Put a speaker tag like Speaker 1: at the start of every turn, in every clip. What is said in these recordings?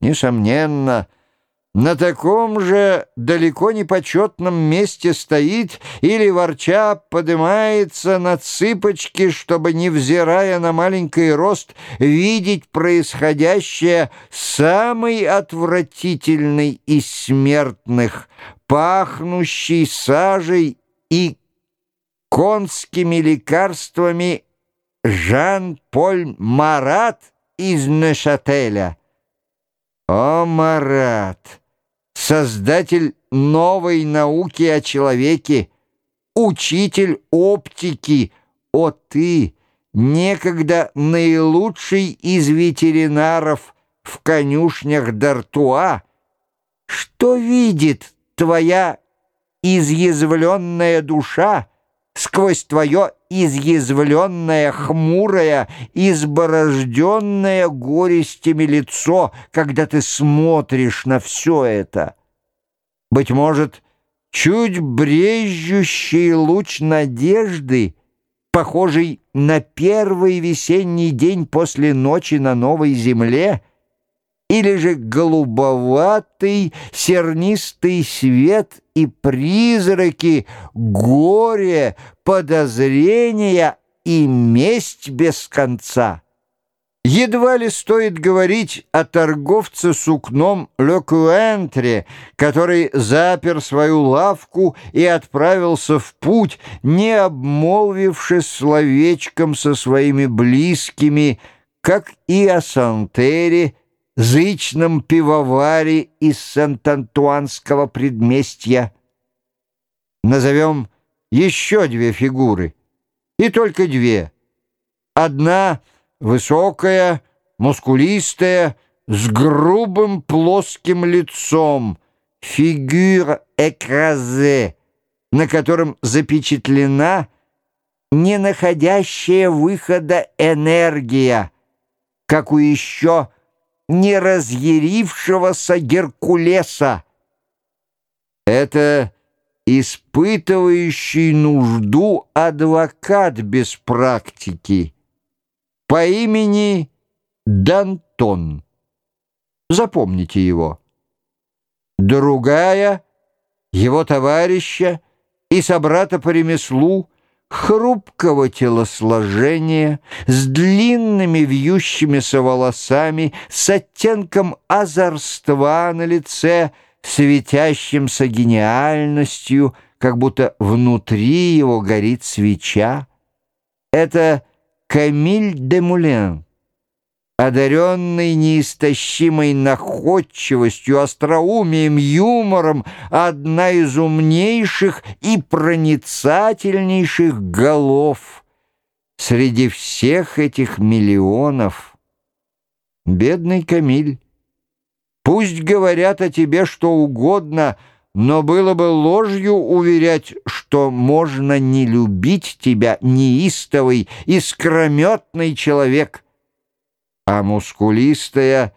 Speaker 1: Несомненно, на таком же далеко не почетном месте стоит или, ворча, поднимается на цыпочки, чтобы, невзирая на маленький рост, видеть происходящее самый отвратительный из смертных, пахнущий сажей и конскими лекарствами Жан-Поль Марат из Нешателя. О, Марат! создатель новой науки о человеке, учитель оптики, о ты, некогда наилучший из ветеринаров в конюшнях Д'Артуа, что видит твоя изъязвленная душа сквозь твое изъязвленное, хмурое, изборожденное горестями лицо, когда ты смотришь на все это. Быть может, чуть брежущий луч надежды, похожий на первый весенний день после ночи на новой земле — или же голубоватый сернистый свет и призраки, горе, подозрения и месть без конца. Едва ли стоит говорить о торговце сукном Лекуэнтре, который запер свою лавку и отправился в путь, не обмолвившись словечком со своими близкими, как и о Сантере, зычном пивоваре из Сент-Антуанского предместья. Назовем еще две фигуры, и только две. Одна высокая, мускулистая, с грубым плоским лицом, фигура экразе, на котором запечатлена не находящая выхода энергия, как у еще не разъярившегося Геркулеса. Это испытывающий нужду адвокат без практики по имени Дантон. Запомните его. Другая, его товарища и собрата по ремеслу, хрупкого телосложения, с длинными вьющимися волосами, с оттенком озорства на лице, светящимся гениальностью, как будто внутри его горит свеча. Это Камиль де Мулен одаренный неистощимой находчивостью, остроумием, юмором, одна из умнейших и проницательнейших голов среди всех этих миллионов. Бедный Камиль, пусть говорят о тебе что угодно, но было бы ложью уверять, что можно не любить тебя, неистовый, искрометный человек — а мускулистая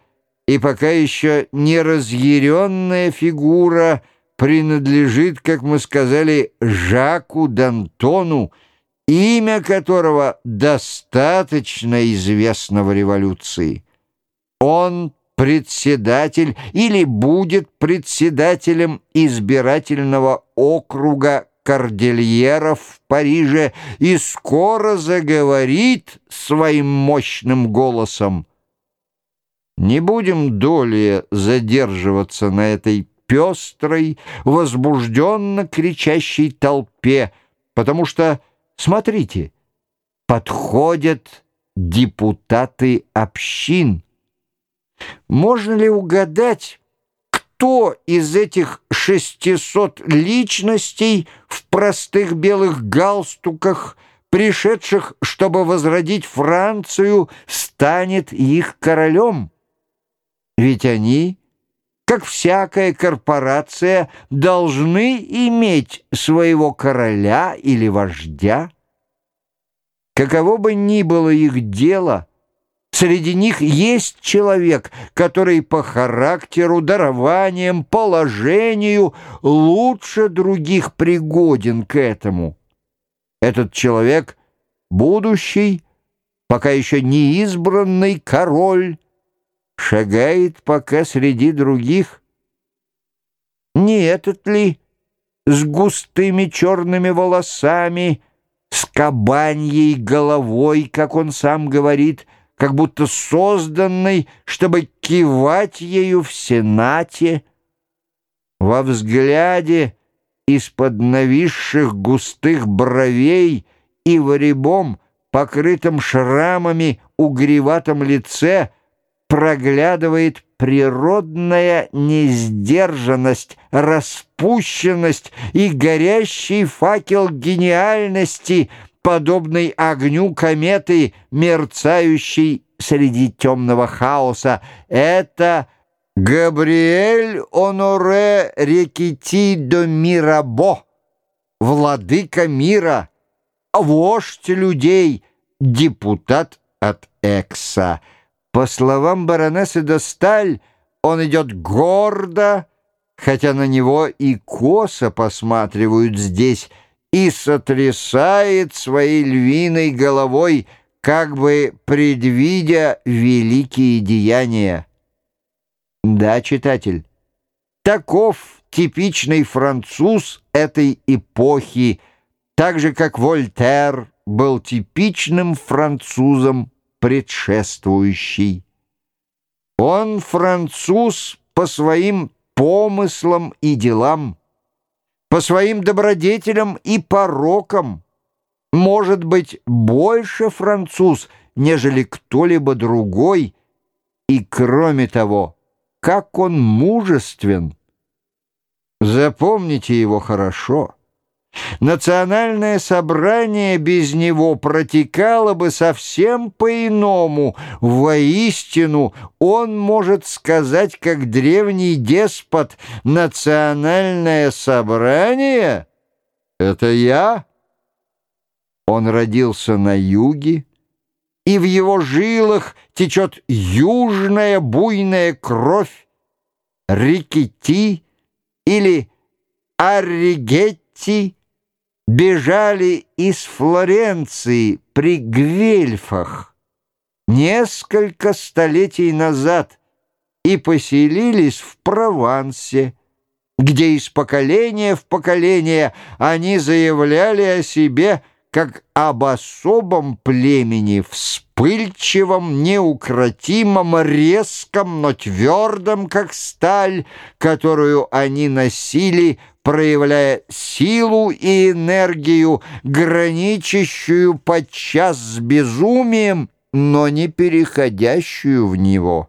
Speaker 1: и пока еще не разъяренная фигура принадлежит, как мы сказали, Жаку Д'Антону, имя которого достаточно известно в революции. Он председатель или будет председателем избирательного округа кордильеров в Париже и скоро заговорит своим мощным голосом. Не будем долее задерживаться на этой пестрой, возбужденно кричащей толпе, потому что, смотрите, подходят депутаты общин. Можно ли угадать, кто из этих 600 личностей в простых белых галстуках, пришедших, чтобы возродить Францию, станет их королем? Ведь они, как всякая корпорация, должны иметь своего короля или вождя. Каково бы ни было их дело — Среди них есть человек, который по характеру, дарованиям, положению лучше других пригоден к этому. Этот человек — будущий, пока еще не избранный король, шагает пока среди других. Не этот ли с густыми черными волосами, с кабаньей головой, как он сам говорит, как будто созданный, чтобы кивать ею в Сенате, во взгляде из-под нависших густых бровей и в рябом, покрытом шрамами, угреватом лице проглядывает природная несдержанность, распущенность и горящий факел гениальности, подобный огню кометы, мерцающей среди темного хаоса. Это Габриэль Оноре Рекити до Мирабо, владыка мира, вождь людей, депутат от Экса. По словам баронессы де Сталь, он идет гордо, хотя на него и косо посматривают здесь, и сотрясает своей львиной головой, как бы предвидя великие деяния. Да, читатель, таков типичный француз этой эпохи, так же, как Вольтер был типичным французом предшествующий. Он француз по своим помыслам и делам, по своим добродетелям и порокам, может быть, больше француз, нежели кто-либо другой, и, кроме того, как он мужествен. Запомните его хорошо. Национальное собрание без него протекало бы совсем по-иному. Воистину, он может сказать, как древний деспот, «Национальное собрание — это я». Он родился на юге, и в его жилах течет южная буйная кровь, Рикетти или Арригетти бежали из Флоренции при Гвельфах несколько столетий назад и поселились в Провансе, где из поколения в поколение они заявляли о себе – как об особом племени, вспыльчивом, неукротимом, резком, но твердом, как сталь, которую они носили, проявляя силу и энергию, граничащую подчас с безумием, но не переходящую в него.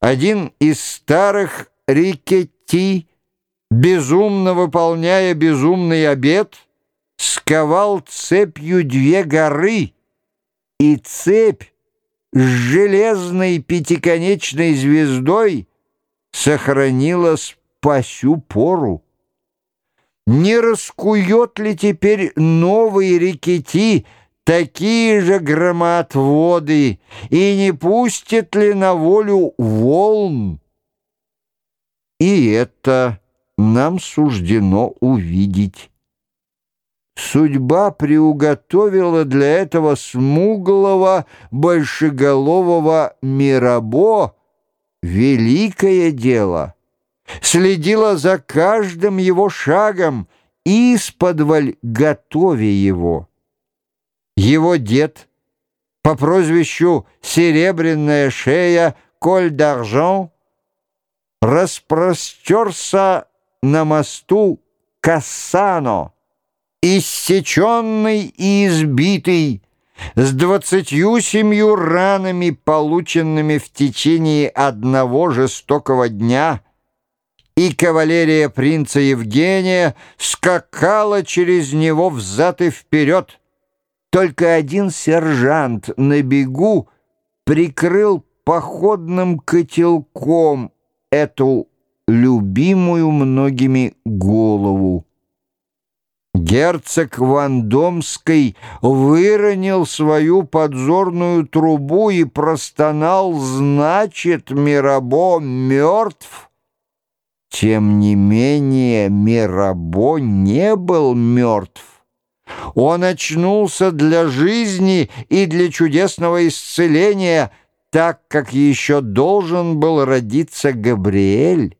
Speaker 1: Один из старых рикетти, безумно выполняя безумный обет — сковал цепью две горы, и цепь с железной пятиконечной звездой сохранилась по сю пору. Не раскует ли теперь новые рекети такие же громоотводы и не пустит ли на волю волн? И это нам суждено увидеть. Судьба приуготовила для этого смуглого, большеголового Мирабо великое дело. Следила за каждым его шагом, исподволь готовя его. Его дед по прозвищу «Серебряная шея» Коль d'Argent распростерся на мосту Кассано, иссеченный и избитый, с двадцатью семью ранами, полученными в течение одного жестокого дня, и кавалерия принца Евгения скакала через него взад и вперед. Только один сержант на бегу прикрыл походным котелком эту любимую многими голову. Герцог Вандомский выронил свою подзорную трубу и простонал «Значит, Мирабо мертв?» Тем не менее, Мирабо не был мертв. Он очнулся для жизни и для чудесного исцеления так как еще должен был родиться Габриэль,